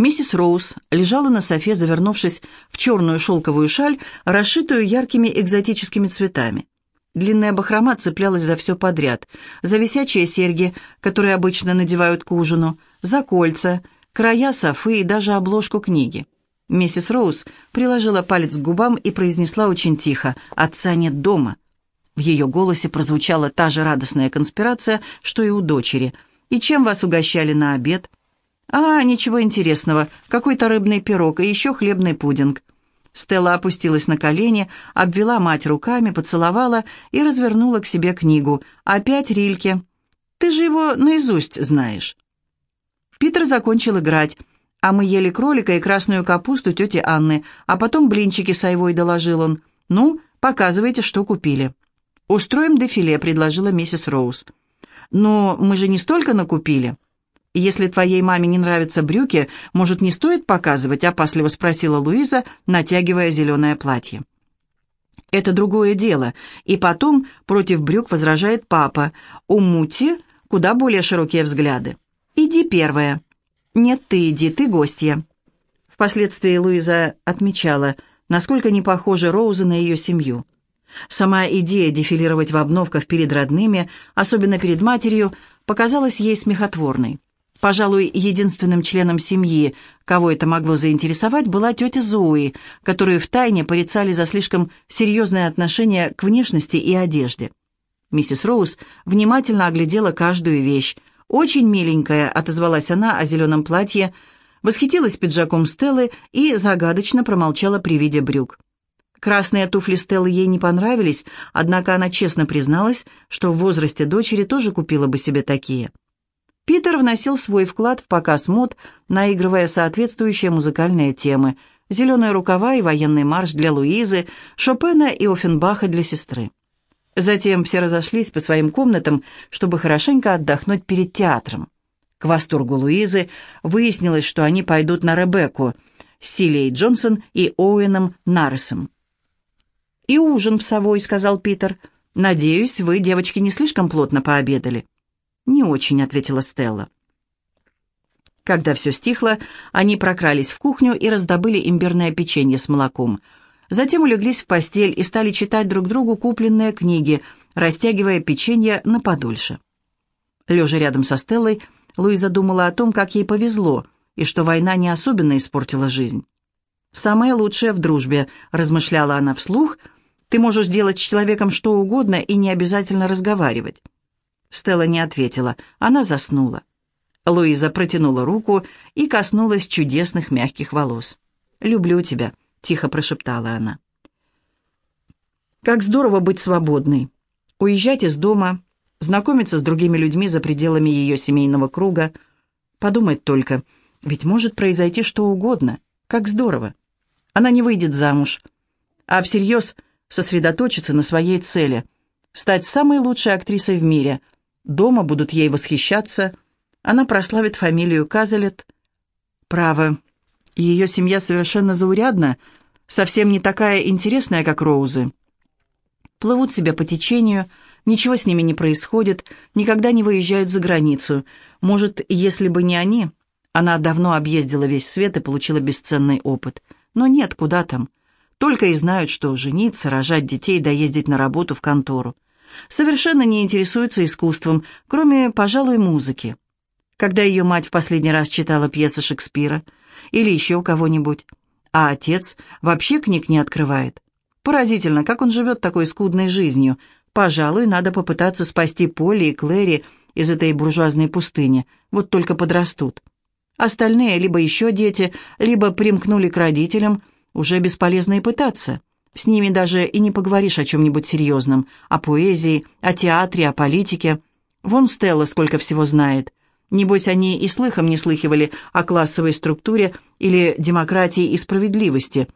Миссис Роуз лежала на софе, завернувшись в черную шелковую шаль, расшитую яркими экзотическими цветами. Длинная бахрома цеплялась за все подряд. За висячие серьги, которые обычно надевают к ужину, за кольца, края софы и даже обложку книги. Миссис Роуз приложила палец к губам и произнесла очень тихо «Отца нет дома». В ее голосе прозвучала та же радостная конспирация, что и у дочери. «И чем вас угощали на обед?» «А, ничего интересного. Какой-то рыбный пирог и еще хлебный пудинг». Стелла опустилась на колени, обвела мать руками, поцеловала и развернула к себе книгу. «Опять Рильке. Ты же его наизусть знаешь». Питер закончил играть, а мы ели кролика и красную капусту тети Анны, а потом блинчики с айвой, доложил он. «Ну, показывайте, что купили». «Устроим дефиле», — предложила миссис Роуз. «Но мы же не столько накупили». «Если твоей маме не нравятся брюки, может, не стоит показывать?» — опасливо спросила Луиза, натягивая зеленое платье. «Это другое дело. И потом против брюк возражает папа. У Мути куда более широкие взгляды. Иди первая». «Нет, ты иди, ты гостья». Впоследствии Луиза отмечала, насколько не похожи Роузы на ее семью. Сама идея дефилировать в обновках перед родными, особенно перед матерью, показалась ей смехотворной. Пожалуй, единственным членом семьи, кого это могло заинтересовать, была тетя Зои, которую втайне порицали за слишком серьезное отношение к внешности и одежде. Миссис Роуз внимательно оглядела каждую вещь. «Очень миленькая», — отозвалась она о зеленом платье, восхитилась пиджаком Стеллы и загадочно промолчала при виде брюк. Красные туфли Стеллы ей не понравились, однако она честно призналась, что в возрасте дочери тоже купила бы себе такие. Питер вносил свой вклад в показ мод, наигрывая соответствующие музыкальные темы «Зеленые рукава» и «Военный марш» для Луизы, Шопена и Оффенбаха для сестры. Затем все разошлись по своим комнатам, чтобы хорошенько отдохнуть перед театром. К восторгу Луизы выяснилось, что они пойдут на Ребекку с Силией Джонсон и Оуэном Нарресом. «И ужин в совой», — сказал Питер. «Надеюсь, вы, девочки, не слишком плотно пообедали». «Не очень», — ответила Стелла. Когда все стихло, они прокрались в кухню и раздобыли имбирное печенье с молоком. Затем улеглись в постель и стали читать друг другу купленные книги, растягивая печенье на подольше. Лежа рядом со Стеллой, Луиза думала о том, как ей повезло, и что война не особенно испортила жизнь. «Самое лучшее в дружбе», — размышляла она вслух, — «ты можешь делать с человеком что угодно и не обязательно разговаривать». Стелла не ответила. Она заснула. Луиза протянула руку и коснулась чудесных мягких волос. «Люблю тебя», — тихо прошептала она. «Как здорово быть свободной. Уезжать из дома, знакомиться с другими людьми за пределами ее семейного круга. Подумать только, ведь может произойти что угодно. Как здорово. Она не выйдет замуж, а всерьез сосредоточиться на своей цели — стать самой лучшей актрисой в мире — Дома будут ей восхищаться. Она прославит фамилию Казалет. Право, ее семья совершенно заурядна, совсем не такая интересная, как Роузы. Плывут себе по течению, ничего с ними не происходит, никогда не выезжают за границу. Может, если бы не они, она давно объездила весь свет и получила бесценный опыт. Но нет, куда там. Только и знают, что жениться, рожать детей, доездить на работу в контору совершенно не интересуется искусством, кроме, пожалуй, музыки. Когда ее мать в последний раз читала пьесы Шекспира или еще кого-нибудь, а отец вообще книг не открывает. Поразительно, как он живет такой скудной жизнью. Пожалуй, надо попытаться спасти Полли и Клэри из этой буржуазной пустыни, вот только подрастут. Остальные либо еще дети, либо примкнули к родителям, уже бесполезно и пытаться. С ними даже и не поговоришь о чем-нибудь серьезном, о поэзии, о театре, о политике. Вон Стелла сколько всего знает. Небось, они и слыхом не слыхивали о классовой структуре или демократии и справедливости.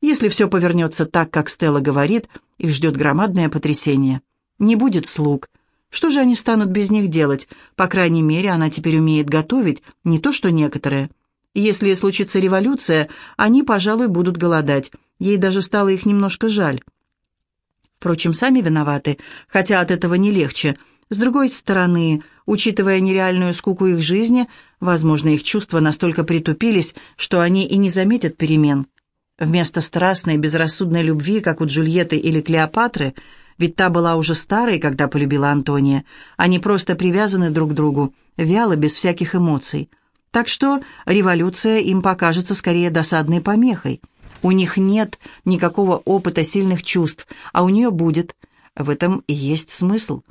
Если все повернется так, как Стелла говорит, их ждет громадное потрясение. Не будет слуг. Что же они станут без них делать? По крайней мере, она теперь умеет готовить, не то что некоторые. Если случится революция, они, пожалуй, будут голодать. Ей даже стало их немножко жаль. Впрочем, сами виноваты, хотя от этого не легче. С другой стороны, учитывая нереальную скуку их жизни, возможно, их чувства настолько притупились, что они и не заметят перемен. Вместо страстной, безрассудной любви, как у Джульетты или Клеопатры, ведь та была уже старой, когда полюбила Антония, они просто привязаны друг к другу, вяло, без всяких эмоций. Так что революция им покажется скорее досадной помехой. У них нет никакого опыта сильных чувств, а у нее будет. В этом и есть смысл.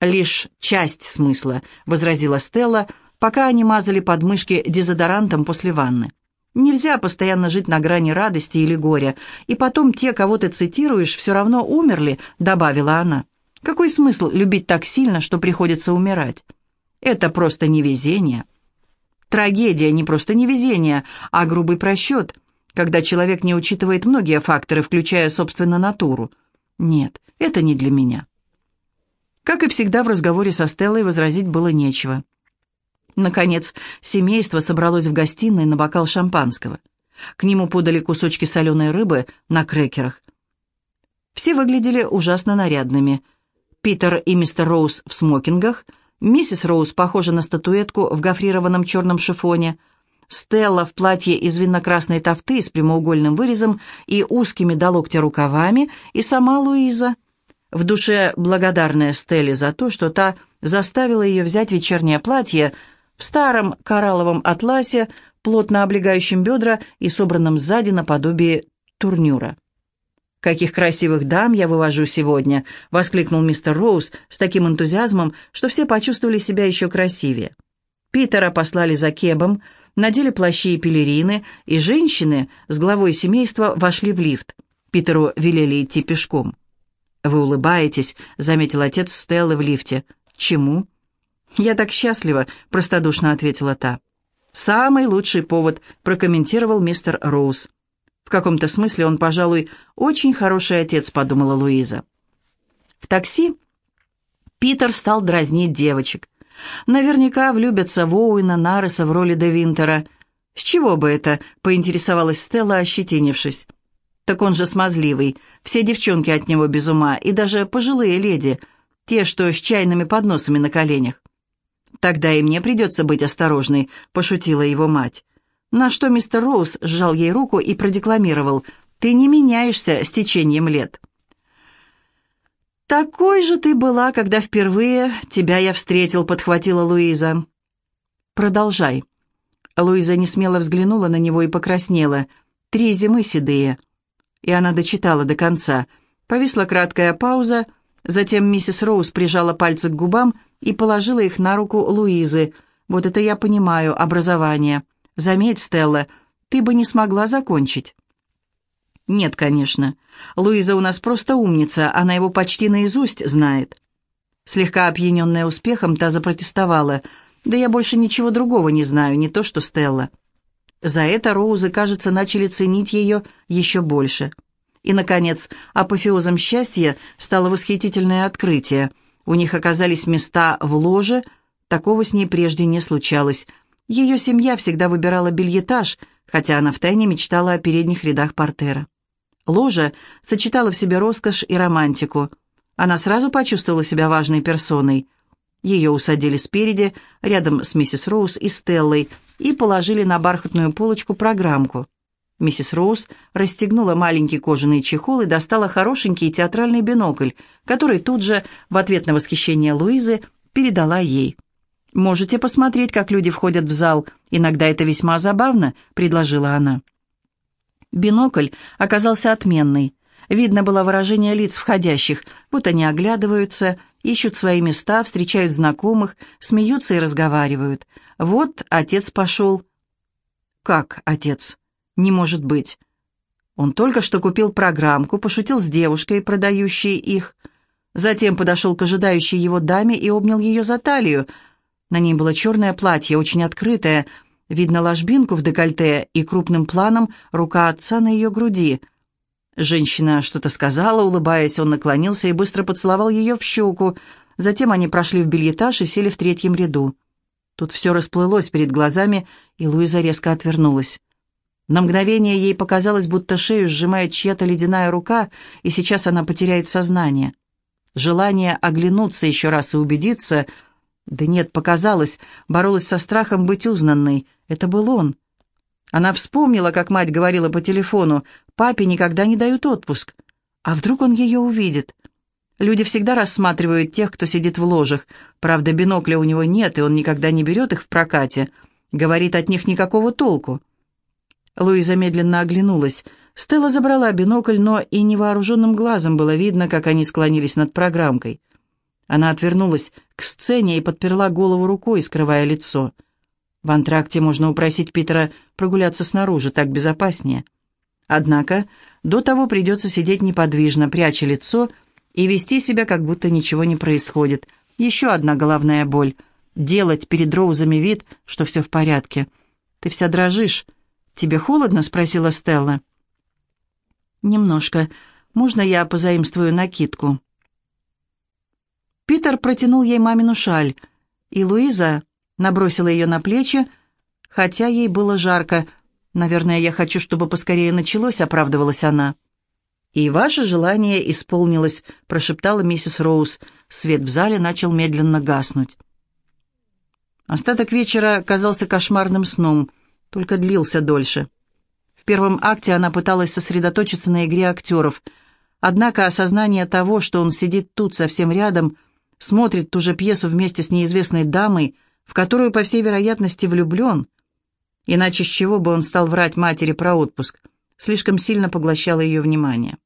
«Лишь часть смысла», — возразила Стелла, пока они мазали подмышки дезодорантом после ванны. «Нельзя постоянно жить на грани радости или горя, и потом те, кого ты цитируешь, все равно умерли», — добавила она. «Какой смысл любить так сильно, что приходится умирать? Это просто невезение». Трагедия не просто невезение, а грубый просчет, когда человек не учитывает многие факторы, включая, собственно, натуру. Нет, это не для меня. Как и всегда в разговоре со Стеллой возразить было нечего. Наконец, семейство собралось в гостиной на бокал шампанского. К нему подали кусочки соленой рыбы на крекерах. Все выглядели ужасно нарядными. Питер и мистер Роуз в смокингах, миссис Роуз похожа на статуэтку в гофрированном черном шифоне, Стелла в платье из винно-красной тофты с прямоугольным вырезом и узкими до локтя рукавами, и сама Луиза в душе благодарная Стелле за то, что та заставила ее взять вечернее платье в старом коралловом атласе, плотно облегающем бедра и собранном сзади наподобие турнюра. «Каких красивых дам я вывожу сегодня!» — воскликнул мистер Роуз с таким энтузиазмом, что все почувствовали себя еще красивее. Питера послали за кебом, надели плащи и пелерины, и женщины с главой семейства вошли в лифт. Питеру велели идти пешком. «Вы улыбаетесь», — заметил отец Стеллы в лифте. «Чему?» «Я так счастлива», — простодушно ответила та. «Самый лучший повод», — прокомментировал мистер Роуз. «В каком-то смысле он, пожалуй, очень хороший отец», — подумала Луиза. В такси Питер стал дразнить девочек. Наверняка влюбятся в Оуэна Нарреса в роли Де Винтера. «С чего бы это?» — поинтересовалась Стелла, ощетинившись. Так он же смазливый. Все девчонки от него без ума, и даже пожилые леди, те, что с чайными подносами на коленях. «Тогда и мне придется быть осторожной», — пошутила его мать. На что мистер Роуз сжал ей руку и продекламировал «Ты не меняешься с течением лет». «Такой же ты была, когда впервые тебя я встретил», — подхватила Луиза. «Продолжай». Луиза несмело взглянула на него и покраснела. «Три зимы седые» и она дочитала до конца. Повисла краткая пауза, затем миссис Роуз прижала пальцы к губам и положила их на руку Луизы. «Вот это я понимаю, образование. Заметь, Стелла, ты бы не смогла закончить». «Нет, конечно. Луиза у нас просто умница, она его почти наизусть знает». Слегка опьяненная успехом, та запротестовала. «Да я больше ничего другого не знаю, не то что Стелла». За это Роузы, кажется, начали ценить ее еще больше. И, наконец, апофеозом счастья стало восхитительное открытие. У них оказались места в ложе, такого с ней прежде не случалось. Ее семья всегда выбирала бельетаж, хотя она втайне мечтала о передних рядах портера. Ложа сочетала в себе роскошь и романтику. Она сразу почувствовала себя важной персоной. Ее усадили спереди, рядом с миссис Роуз и Стеллой, и положили на бархатную полочку программку. Миссис Роуз расстегнула маленький кожаный чехол и достала хорошенький театральный бинокль, который тут же, в ответ на восхищение Луизы, передала ей. «Можете посмотреть, как люди входят в зал. Иногда это весьма забавно», — предложила она. Бинокль оказался отменный. Видно было выражение лиц входящих. Вот они оглядываются, ищут свои места, встречают знакомых, смеются и разговаривают. Вот отец пошел. «Как отец?» «Не может быть». Он только что купил программку, пошутил с девушкой, продающей их. Затем подошел к ожидающей его даме и обнял ее за талию. На ней было черное платье, очень открытое. Видно ложбинку в декольте и крупным планом рука отца на ее груди. Женщина что-то сказала, улыбаясь, он наклонился и быстро поцеловал ее в щеку. Затем они прошли в бельетаж и сели в третьем ряду. Тут все расплылось перед глазами, и Луиза резко отвернулась. На мгновение ей показалось, будто шею сжимает чья-то ледяная рука, и сейчас она потеряет сознание. желание оглянуться еще раз и убедиться. Да нет, показалось, боролась со страхом быть узнанной. Это был он. Она вспомнила, как мать говорила по телефону, «Папе никогда не дают отпуск». А вдруг он ее увидит? Люди всегда рассматривают тех, кто сидит в ложах. Правда, бинокля у него нет, и он никогда не берет их в прокате. Говорит, от них никакого толку. Луиза медленно оглянулась. Стелла забрала бинокль, но и невооруженным глазом было видно, как они склонились над программкой. Она отвернулась к сцене и подперла голову рукой, скрывая лицо. В антракте можно упросить Питера прогуляться снаружи, так безопаснее. Однако до того придется сидеть неподвижно, пряча лицо и вести себя, как будто ничего не происходит. Еще одна головная боль. Делать перед Роузами вид, что все в порядке. «Ты вся дрожишь. Тебе холодно?» — спросила Стелла. «Немножко. Можно я позаимствую накидку?» Питер протянул ей мамину шаль, и Луиза набросила ее на плечи, хотя ей было жарко. «Наверное, я хочу, чтобы поскорее началось», — оправдывалась она. «И ваше желание исполнилось», — прошептала миссис Роуз. Свет в зале начал медленно гаснуть. Остаток вечера казался кошмарным сном, только длился дольше. В первом акте она пыталась сосредоточиться на игре актеров, однако осознание того, что он сидит тут совсем рядом, смотрит ту же пьесу вместе с неизвестной дамой, в которую, по всей вероятности, влюблен, иначе с чего бы он стал врать матери про отпуск, слишком сильно поглощало ее внимание.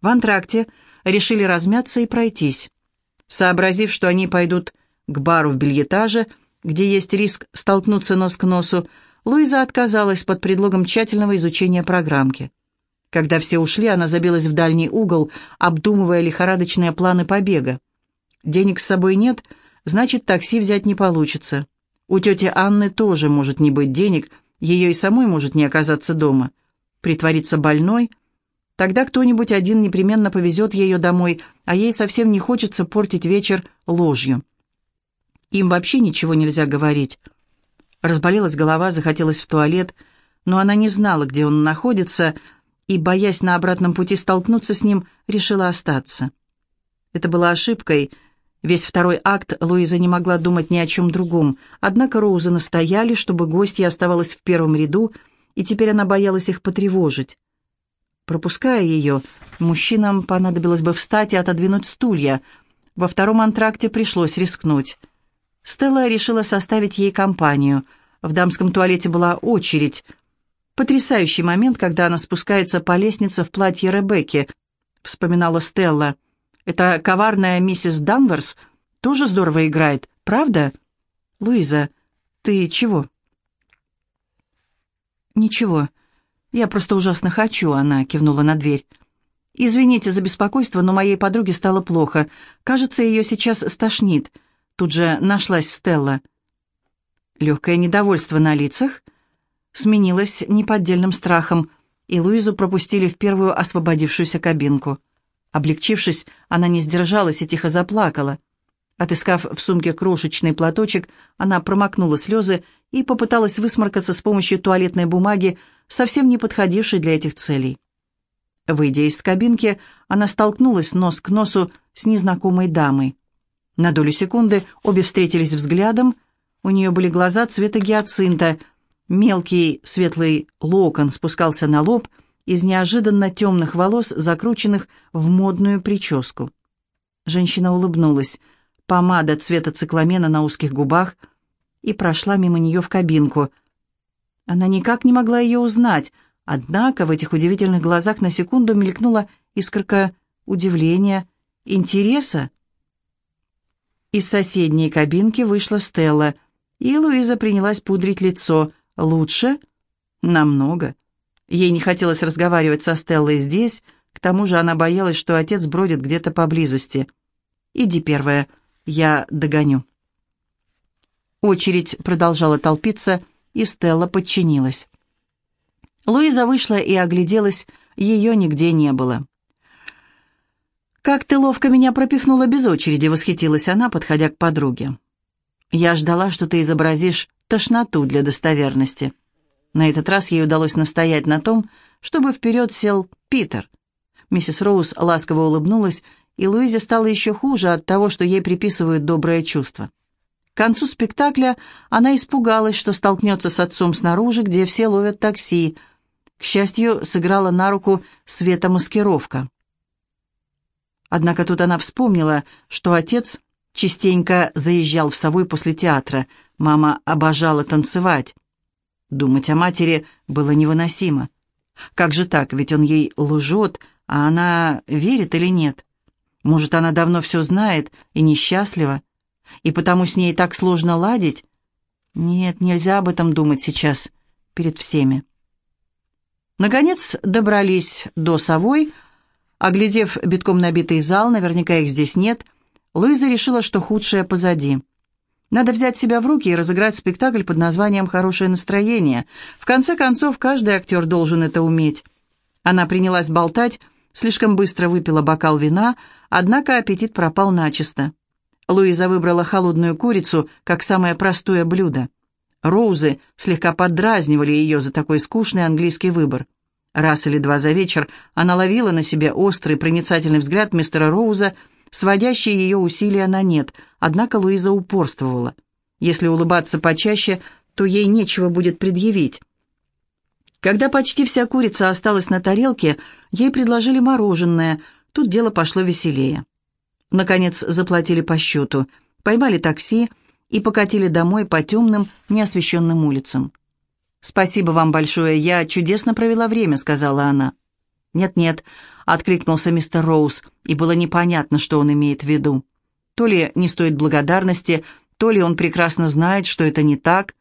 В антракте решили размяться и пройтись. Сообразив, что они пойдут к бару в бельетаже, где есть риск столкнуться нос к носу, Луиза отказалась под предлогом тщательного изучения программки. Когда все ушли, она забилась в дальний угол, обдумывая лихорадочные планы побега. Денег с собой нет, значит, такси взять не получится. У тети Анны тоже может не быть денег, ее и самой может не оказаться дома. Притвориться больной? Тогда кто-нибудь один непременно повезет ее домой, а ей совсем не хочется портить вечер ложью. Им вообще ничего нельзя говорить. Разболелась голова, захотелось в туалет, но она не знала, где он находится, и, боясь на обратном пути столкнуться с ним, решила остаться. Это была ошибкой. Весь второй акт Луиза не могла думать ни о чем другом, однако Роузы настояли, чтобы гостья оставалась в первом ряду, и теперь она боялась их потревожить. Пропуская ее, мужчинам понадобилось бы встать и отодвинуть стулья. Во втором антракте пришлось рискнуть. Стелла решила составить ей компанию. В дамском туалете была очередь. Потрясающий момент, когда она спускается по лестнице в платье Ребекки, вспоминала Стелла. Эта коварная миссис Данверс тоже здорово играет, правда? Луиза, ты чего? Ничего. Я просто ужасно хочу, она кивнула на дверь. Извините за беспокойство, но моей подруге стало плохо. Кажется, ее сейчас стошнит. Тут же нашлась Стелла. Легкое недовольство на лицах сменилось неподдельным страхом, и Луизу пропустили в первую освободившуюся кабинку. Облегчившись, она не сдержалась и тихо заплакала. Отыскав в сумке крошечный платочек, она промокнула слезы и попыталась высморкаться с помощью туалетной бумаги, совсем не подходившей для этих целей. Выйдя из кабинки, она столкнулась нос к носу с незнакомой дамой. На долю секунды обе встретились взглядом. У нее были глаза цвета гиацинта. Мелкий светлый локон спускался на лоб из неожиданно темных волос, закрученных в модную прическу. Женщина улыбнулась. Помада цвета цикламена на узких губах и прошла мимо нее в кабинку. Она никак не могла ее узнать, однако в этих удивительных глазах на секунду мелькнула искорка удивления, интереса. Из соседней кабинки вышла Стелла, и Луиза принялась пудрить лицо. Лучше? Намного. Ей не хотелось разговаривать со Стеллой здесь, к тому же она боялась, что отец бродит где-то поблизости. «Иди первая, я догоню». Очередь продолжала толпиться, и Стелла подчинилась. Луиза вышла и огляделась, ее нигде не было. «Как ты ловко меня пропихнула без очереди», — восхитилась она, подходя к подруге. «Я ждала, что ты изобразишь тошноту для достоверности». На этот раз ей удалось настоять на том, чтобы вперед сел Питер. Миссис Роуз ласково улыбнулась и Луизе стало еще хуже от того, что ей приписывают доброе чувство. К концу спектакля она испугалась, что столкнется с отцом снаружи, где все ловят такси. К счастью, сыграла на руку светомаскировка. Однако тут она вспомнила, что отец частенько заезжал в Совой после театра. Мама обожала танцевать. Думать о матери было невыносимо. Как же так, ведь он ей лжет, а она верит или нет? Может, она давно все знает и несчастлива, и потому с ней так сложно ладить? Нет, нельзя об этом думать сейчас, перед всеми. Наконец добрались до Совой. Оглядев битком набитый зал, наверняка их здесь нет, Луиза решила, что худшее позади. Надо взять себя в руки и разыграть спектакль под названием «Хорошее настроение». В конце концов, каждый актер должен это уметь. Она принялась болтать, слишком быстро выпила бокал вина, однако аппетит пропал начисто. Луиза выбрала холодную курицу как самое простое блюдо. Роузы слегка поддразнивали ее за такой скучный английский выбор. Раз или два за вечер она ловила на себе острый проницательный взгляд мистера Роуза, сводящий ее усилия на нет, однако Луиза упорствовала. Если улыбаться почаще, то ей нечего будет предъявить. Когда почти вся курица осталась на тарелке, ей предложили мороженое, тут дело пошло веселее. Наконец заплатили по счету, поймали такси и покатили домой по темным, неосвещенным улицам. «Спасибо вам большое, я чудесно провела время», — сказала она. «Нет-нет», — откликнулся мистер Роуз, и было непонятно, что он имеет в виду. То ли не стоит благодарности, то ли он прекрасно знает, что это не так.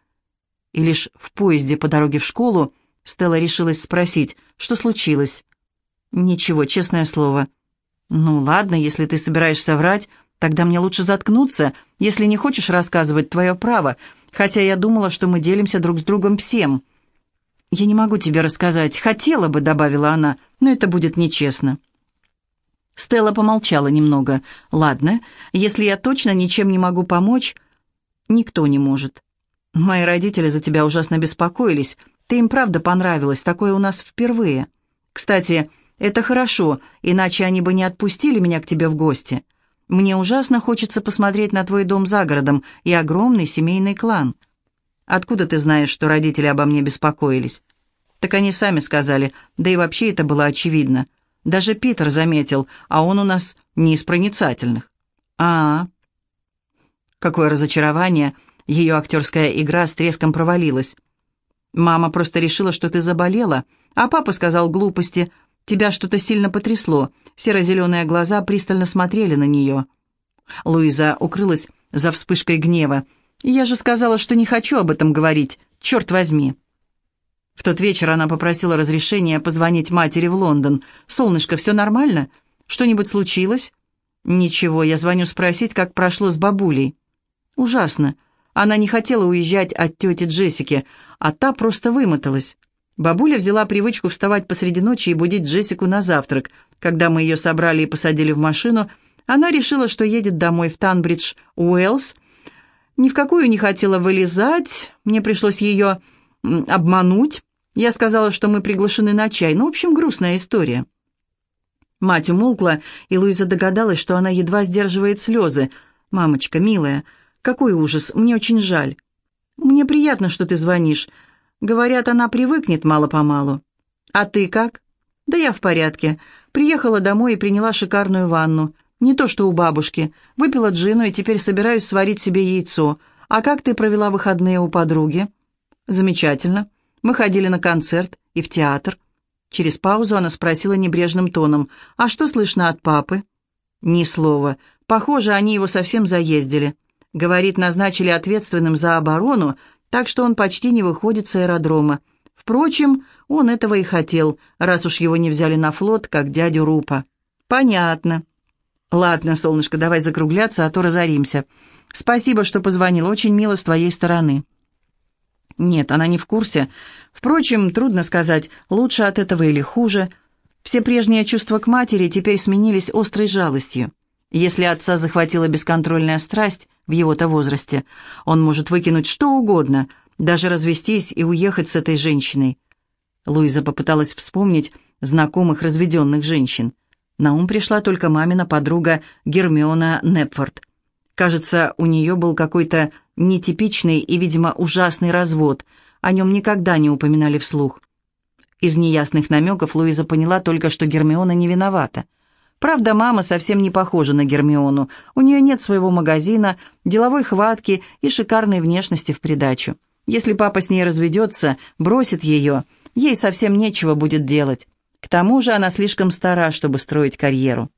И лишь в поезде по дороге в школу Стелла решилась спросить, что случилось. «Ничего, честное слово». «Ну ладно, если ты собираешься врать, тогда мне лучше заткнуться. Если не хочешь рассказывать, твое право, хотя я думала, что мы делимся друг с другом всем». «Я не могу тебе рассказать. Хотела бы», — добавила она, — «но это будет нечестно». Стелла помолчала немного. «Ладно, если я точно ничем не могу помочь...» «Никто не может. Мои родители за тебя ужасно беспокоились. Ты им правда понравилась, такое у нас впервые. Кстати, это хорошо, иначе они бы не отпустили меня к тебе в гости. Мне ужасно хочется посмотреть на твой дом за городом и огромный семейный клан. Откуда ты знаешь, что родители обо мне беспокоились? Так они сами сказали, да и вообще это было очевидно. Даже Питер заметил, а он у нас не из проницательных. А, -а, -а. Какое разочарование, ее актерская игра с треском провалилась. Мама просто решила, что ты заболела, а папа сказал глупости. Тебя что-то сильно потрясло. Серо-зеленые глаза пристально смотрели на нее. Луиза укрылась за вспышкой гнева. «Я же сказала, что не хочу об этом говорить. Черт возьми!» В тот вечер она попросила разрешения позвонить матери в Лондон. «Солнышко, все нормально? Что-нибудь случилось?» «Ничего, я звоню спросить, как прошло с бабулей». «Ужасно. Она не хотела уезжать от тети Джессики, а та просто вымоталась. Бабуля взяла привычку вставать посреди ночи и будить Джессику на завтрак. Когда мы ее собрали и посадили в машину, она решила, что едет домой в Танбридж, Уэллс. Ни в какую не хотела вылезать, мне пришлось ее обмануть. Я сказала, что мы приглашены на чай. Ну, в общем, грустная история. Мать умолкла, и Луиза догадалась, что она едва сдерживает слезы. «Мамочка, милая, какой ужас, мне очень жаль. Мне приятно, что ты звонишь. Говорят, она привыкнет мало-помалу. А ты как? Да я в порядке. Приехала домой и приняла шикарную ванну. Не то что у бабушки. Выпила джину и теперь собираюсь сварить себе яйцо. А как ты провела выходные у подруги? Замечательно. Мы ходили на концерт и в театр. Через паузу она спросила небрежным тоном. «А что слышно от папы?» «Ни слова. Похоже, они его совсем заездили. Говорит, назначили ответственным за оборону, так что он почти не выходит с аэродрома. Впрочем, он этого и хотел, раз уж его не взяли на флот, как дядю Рупа. Понятно. Ладно, солнышко, давай закругляться, а то разоримся. Спасибо, что позвонил, очень мило с твоей стороны. Нет, она не в курсе. Впрочем, трудно сказать, лучше от этого или хуже. Все прежние чувства к матери теперь сменились острой жалостью. Если отца захватила бесконтрольная страсть в его-то возрасте, он может выкинуть что угодно, даже развестись и уехать с этой женщиной. Луиза попыталась вспомнить знакомых разведенных женщин. На ум пришла только мамина подруга Гермиона Непфорд. Кажется, у нее был какой-то нетипичный и, видимо, ужасный развод. О нем никогда не упоминали вслух. Из неясных намеков Луиза поняла только, что Гермиона не виновата. Правда, мама совсем не похожа на Гермиону. У нее нет своего магазина, деловой хватки и шикарной внешности в придачу. Если папа с ней разведется, бросит ее, ей совсем нечего будет делать. К тому же она слишком стара, чтобы строить карьеру.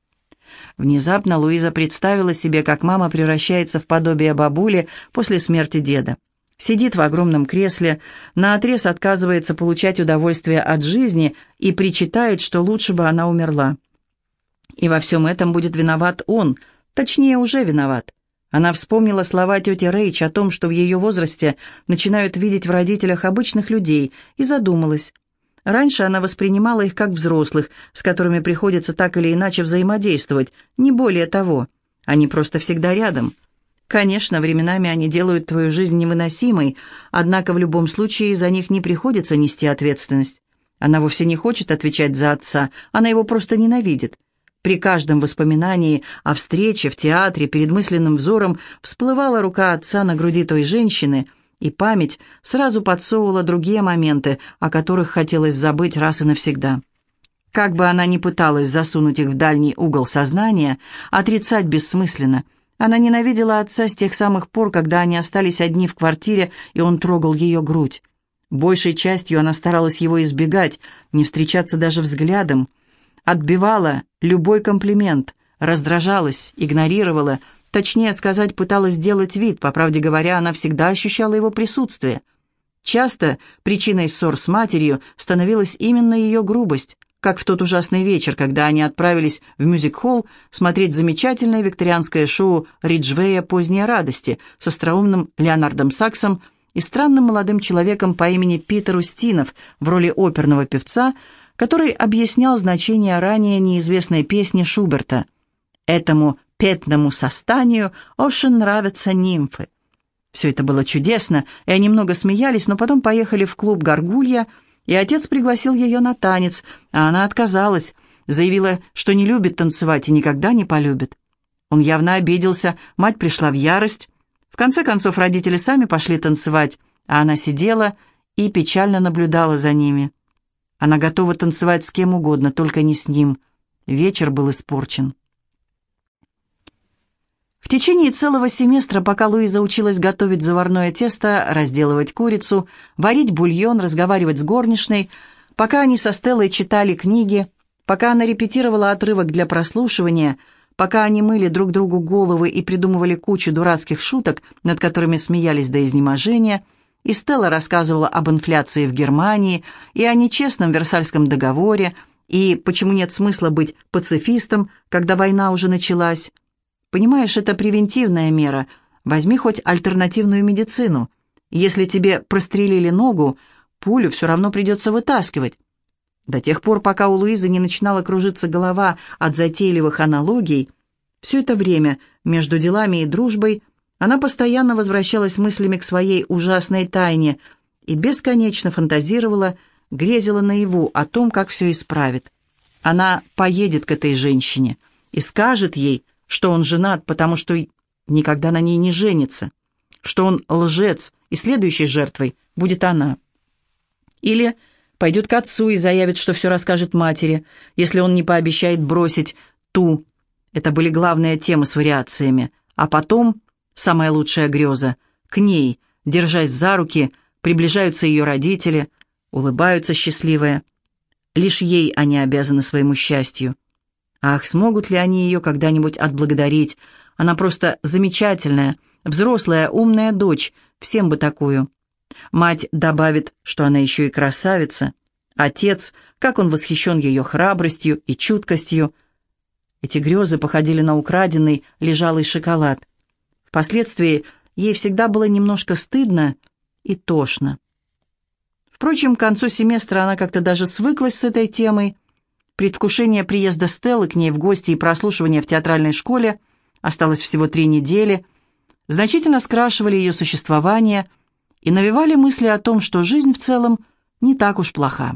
Внезапно Луиза представила себе, как мама превращается в подобие бабули после смерти деда. Сидит в огромном кресле, наотрез отказывается получать удовольствие от жизни и причитает, что лучше бы она умерла. И во всем этом будет виноват он, точнее, уже виноват. Она вспомнила слова тети Рейч о том, что в ее возрасте начинают видеть в родителях обычных людей, и задумалась. Раньше она воспринимала их как взрослых, с которыми приходится так или иначе взаимодействовать, не более того. Они просто всегда рядом. Конечно, временами они делают твою жизнь невыносимой, однако в любом случае за них не приходится нести ответственность. Она вовсе не хочет отвечать за отца, она его просто ненавидит. При каждом воспоминании о встрече в театре перед мысленным взором всплывала рука отца на груди той женщины, и память сразу подсовывала другие моменты, о которых хотелось забыть раз и навсегда. Как бы она ни пыталась засунуть их в дальний угол сознания, отрицать бессмысленно. Она ненавидела отца с тех самых пор, когда они остались одни в квартире, и он трогал ее грудь. Большей частью она старалась его избегать, не встречаться даже взглядом, Отбивала любой комплимент, раздражалась, игнорировала, точнее сказать, пыталась сделать вид, по правде говоря, она всегда ощущала его присутствие. Часто причиной ссор с матерью становилась именно ее грубость, как в тот ужасный вечер, когда они отправились в мюзик-холл смотреть замечательное викторианское шоу Риджвея «Поздние радости» с остроумным Леонардом Саксом и странным молодым человеком по имени Питер Устинов в роли оперного певца, который объяснял значение ранее неизвестной песни Шуберта. Этому петному состанию очень нравятся нимфы. Все это было чудесно, и они много смеялись, но потом поехали в клуб «Горгулья», и отец пригласил ее на танец, а она отказалась, заявила, что не любит танцевать и никогда не полюбит. Он явно обиделся, мать пришла в ярость. В конце концов родители сами пошли танцевать, а она сидела и печально наблюдала за ними. Она готова танцевать с кем угодно, только не с ним. Вечер был испорчен. В течение целого семестра, пока Луиза училась готовить заварное тесто, разделывать курицу, варить бульон, разговаривать с горничной, пока они со Стеллой читали книги, пока она репетировала отрывок для прослушивания, пока они мыли друг другу головы и придумывали кучу дурацких шуток, над которыми смеялись до изнеможения – и Стелла рассказывала об инфляции в Германии и о нечестном Версальском договоре, и почему нет смысла быть пацифистом, когда война уже началась. Понимаешь, это превентивная мера. Возьми хоть альтернативную медицину. Если тебе прострелили ногу, пулю все равно придется вытаскивать. До тех пор, пока у Луизы не начинала кружиться голова от затейливых аналогий, все это время между делами и дружбой она постоянно возвращалась мыслями к своей ужасной тайне и бесконечно фантазировала, грезила наяву о том, как все исправит. Она поедет к этой женщине и скажет ей, что он женат, потому что никогда на ней не женится, что он лжец, и следующей жертвой будет она. Или пойдет к отцу и заявит, что все расскажет матери, если он не пообещает бросить ту. Это были главные темы с вариациями. А потом самая лучшая греза. К ней, держась за руки, приближаются ее родители, улыбаются счастливые. Лишь ей они обязаны своему счастью. Ах, смогут ли они ее когда-нибудь отблагодарить? Она просто замечательная, взрослая, умная дочь, всем бы такую. Мать добавит, что она еще и красавица. Отец, как он восхищен ее храбростью и чуткостью. Эти грезы походили на украденный, лежалый шоколад. Впоследствии ей всегда было немножко стыдно и тошно. Впрочем, к концу семестра она как-то даже свыклась с этой темой. Предвкушение приезда Стеллы к ней в гости и прослушивания в театральной школе осталось всего три недели, значительно скрашивали ее существование и навевали мысли о том, что жизнь в целом не так уж плоха.